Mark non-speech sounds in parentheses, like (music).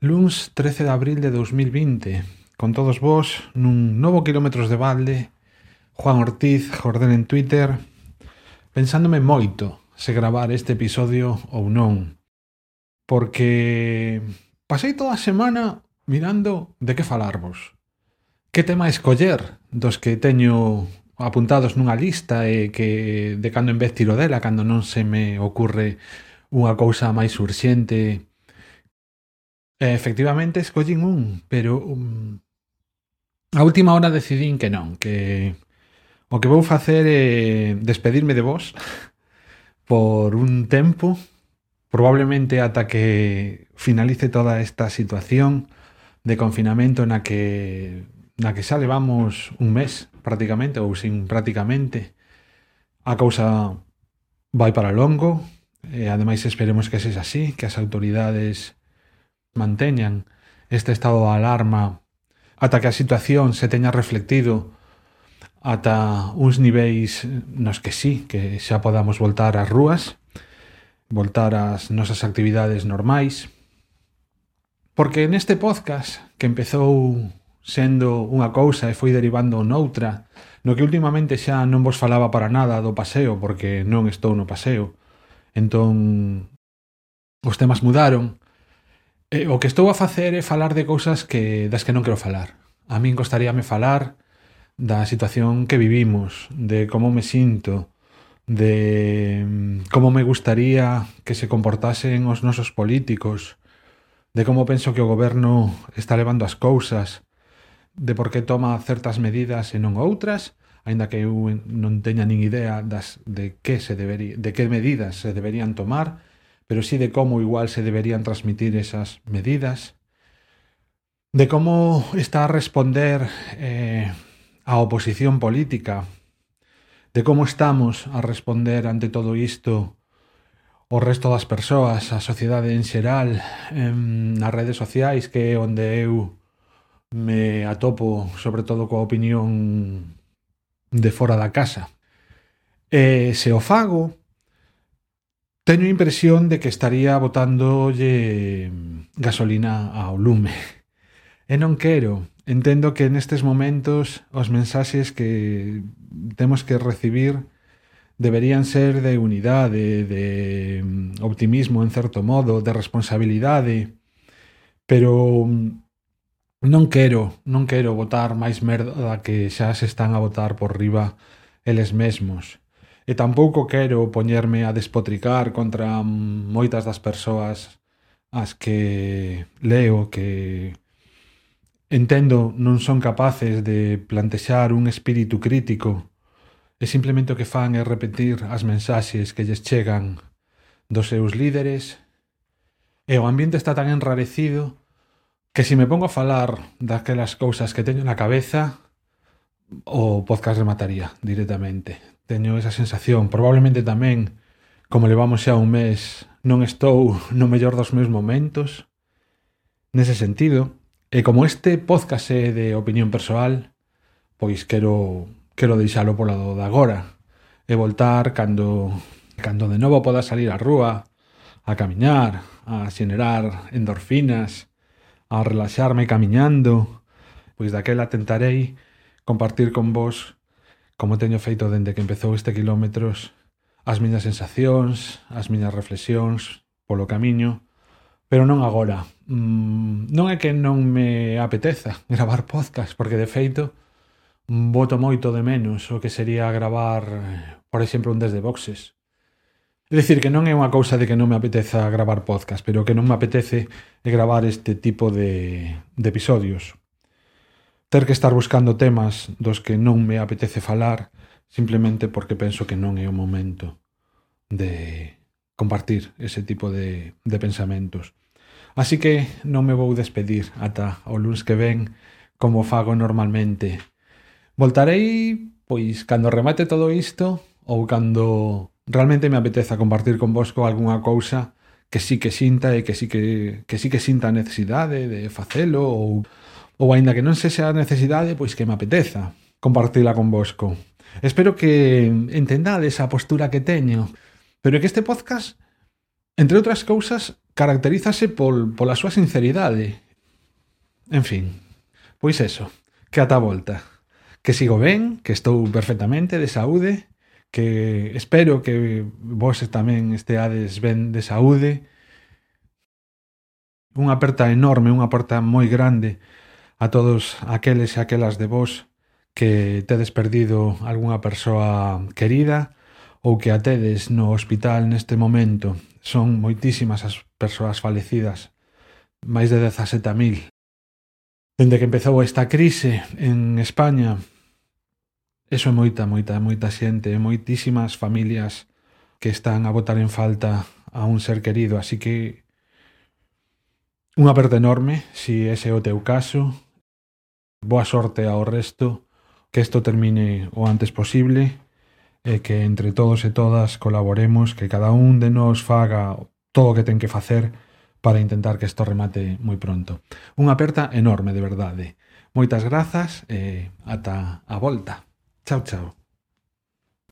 Luns 13 de abril de 2020 Con todos vos nun novo Kilómetros de Balde Juan Ortiz, Jordén en Twitter Pensándome moito se gravar este episodio ou non. Porque pasei toda a semana mirando de que falarvos Que tema escoller dos que teño apuntados nunha lista e que de cando en vez tiro dela cando non se me ocurre unha cousa máis urxente E, efectivamente, escollín un, pero um, a última hora decidín que non, que o que vou facer é despedirme de vos por un tempo, probablemente ata que finalice toda esta situación de confinamento na que na que xa levamos un mes prácticamente ou sin prácticamente. A cousa vai para longo e ademais esperemos que sexa así que as autoridades manteñan este estado de alarma ata que a situación se teña reflectido ata uns niveis nos que sí, que xa podamos voltar ás rúas, voltar ás nosas actividades normais. Porque neste podcast, que empezou sendo unha cousa e foi derivando noutra, no que últimamente xa non vos falaba para nada do paseo, porque non estou no paseo, entón os temas mudaron, Eh, o que estou a facer é falar de cousas que das que non quero falar. A min gostaríame falar da situación que vivimos, de como me sinto, de mm, como me gustaría que se comportasen os nosos políticos, de como penso que o goberno está levando as cousas, de por que toma certas medidas e non outras, aínda que eu non teña nin idea das de que se debería, de que medidas se deberían tomar, pero sí de cómo igual se deberían transmitir esas medidas, de cómo está a responder eh, a oposición política, de cómo estamos a responder ante todo isto o resto das persoas, a sociedade en xeral, en, nas redes sociais que é onde eu me atopo, sobre todo coa opinión de fora da casa. E se o fago, Teño a impresión de que estaría botándolle mm, gasolina ao lume. E non quero. Entendo que nestes momentos os mensaxes que temos que recibir deberían ser de unidade, de mm, optimismo en certo modo, de responsabilidade, pero mm, non quero, non quero botar máis merda que xa se están a botar por riba eles mesmos. E tampouco quero poñerme a despotricar contra mm, moitas das persoas as que leo que entendo non son capaces de plantexar un espírito crítico. E simplemente o que fan é repetir as mensaxes que lles chegan dos seus líderes. E o ambiente está tan enrarecido que se me pongo a falar daquelas cousas que teño na cabeza o podcast remataría directamente. Teño esa sensación. Probablemente tamén, como levamos xa un mes, non estou no mellor dos meus momentos. Nese sentido, e como este podcast é de opinión persoal, pois quero, quero deixalo polo lado de agora e voltar cando, cando de novo poda salir á rúa, a camiñar, a xenerar endorfinas, a relaxarme camiñando, pois daquela tentarei compartir con vos como teño feito dende que empezou este quilómetros, as miñas sensacións, as miñas reflexións polo camiño, pero non agora. Mm, non é que non me apeteza (laughs) gravar podcast, porque de feito voto moito de menos o que sería gravar, por exemplo, un desde boxes. É dicir, que non é unha cousa de que non me apeteza gravar podcast, pero que non me apetece gravar este tipo de, de episodios ter que estar buscando temas dos que non me apetece falar simplemente porque penso que non é o momento de compartir ese tipo de, de pensamentos. Así que non me vou despedir ata o lunes que ven como fago normalmente. Voltarei, pois, cando remate todo isto ou cando realmente me apeteza compartir con vosco algunha cousa que sí que sinta e que sí que, que, sí que sinta a necesidade de facelo ou ou aínda que non sexa a necesidade, pois que me apeteza compartila con vosco. Espero que entendades a postura que teño, pero é que este podcast, entre outras cousas, caracterízase pol, pola súa sinceridade. En fin, pois eso, que ata a volta. Que sigo ben, que estou perfectamente de saúde, que espero que vos tamén esteades ben de saúde. Unha aperta enorme, unha aperta moi grande a todos aqueles e aquelas de vos que tedes perdido algunha persoa querida ou que a tedes no hospital neste momento. Son moitísimas as persoas falecidas, máis de 17.000. Dende que empezou esta crise en España, eso é moita, moita, moita xente, moitísimas familias que están a botar en falta a un ser querido, así que Unha aperta enorme, se ese é o teu caso, Boa sorte ao resto, que isto termine o antes posible e que entre todos e todas colaboremos, que cada un de nós faga todo o que ten que facer para intentar que isto remate moi pronto. Unha aperta enorme, de verdade. Moitas grazas e ata a volta. Chao, chao.